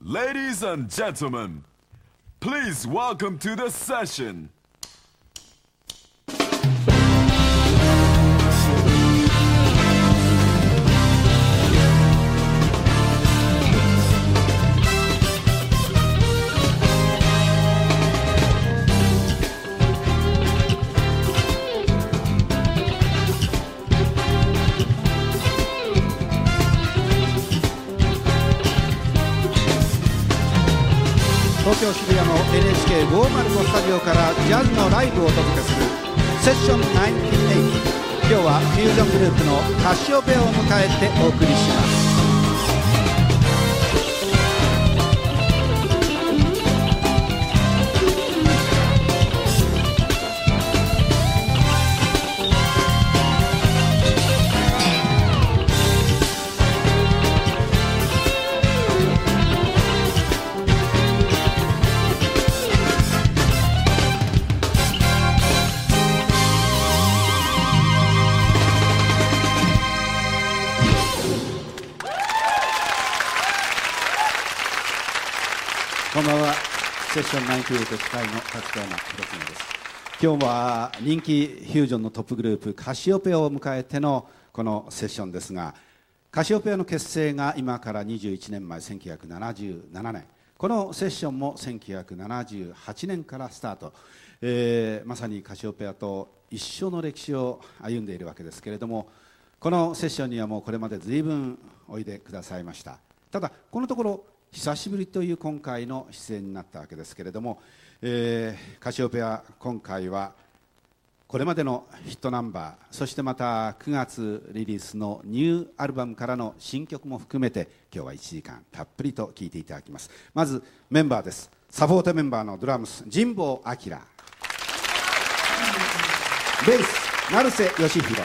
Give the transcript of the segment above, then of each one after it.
Ladies and gentlemen, please welcome to the session. 東京渋谷の NHK ゴーマルのスタジオからジャズのライブをお届けするセッション98今日はフュージョングループのカシオペアを迎えてお送りします。セッション98司会の立山宏典です。今日は人気フュージョンのトップグループカシオペアを迎えてのこのセッションですがカシオペアの結成が今から21年前1977年このセッションも1978年からスタート、えーまさにカシオペアと一緒の歴史を歩んでいるわけですけれどもこのセッションにはもうこれまで随分おいでくださいました。ただこのところ久しぶりという今回の出演になったわけですけれども、えーカシオペア今回はこれまでのヒットナンバーそしてまた9月リリースのニューアルバムからの新曲も含めて今日は1時間たっぷりと聴いていただきます。まずメンバーです。サポートメンバーのドラムス神保明ベース成瀬義弘。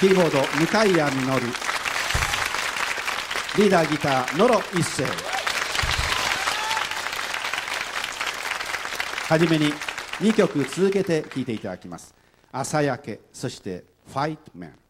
キーボード向谷実。リーダーギター野呂一世。はじめに2曲続けて聴いていただきます「朝焼け」そして「ファイトメン」「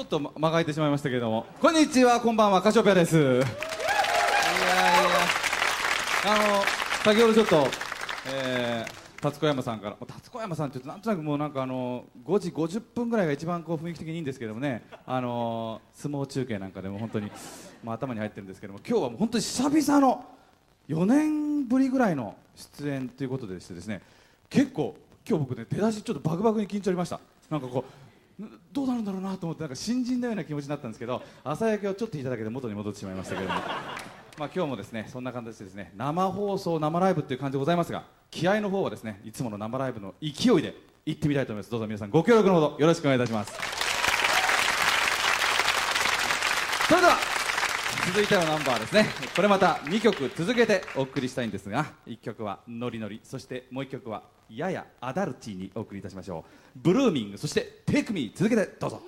ょっと間が空いてしまいましたけれども。こんにちはこんばんはカシオペアです。いやいやあの先ほどちょっと、えー、達子山さんから達子山さんって言うとなんとなくもうなんかあの5時50分ぐらいが一番こう雰囲気的にいいんですけどもね。あの相撲中継なんかでも本当に、まあ、頭に入ってるんですけども今日はもう本当に久々の4年ぶりぐらいの出演ということでしてですね。結構今日僕ね出だしちょっとバクバクに緊張しました。なんかこうどうなるんだろうなと思ってなんか新人のような気持ちになったんですけど朝焼けをちょっといただけて元に戻ってしまいましたけれども。まあ今日もですねそんな感じでですね生放送生ライブっていう感じでございますが気合の方はですねいつもの生ライブの勢いで行ってみたいと思います。どうぞ皆さんご協力のほどよろしくお願いいたします。それでは続いてのナンバーですね。これまた2曲続けてお送りしたいんですが1曲はノリノリそしてもう1曲はややアダルティーにお送りいたしましょう。ブルーミングそしてテイクミー続けてどうぞ。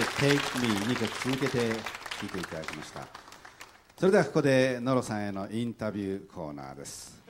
して Take Me 2曲続けて聴いていただきました。それではここでノロさんへのインタビューコーナーです。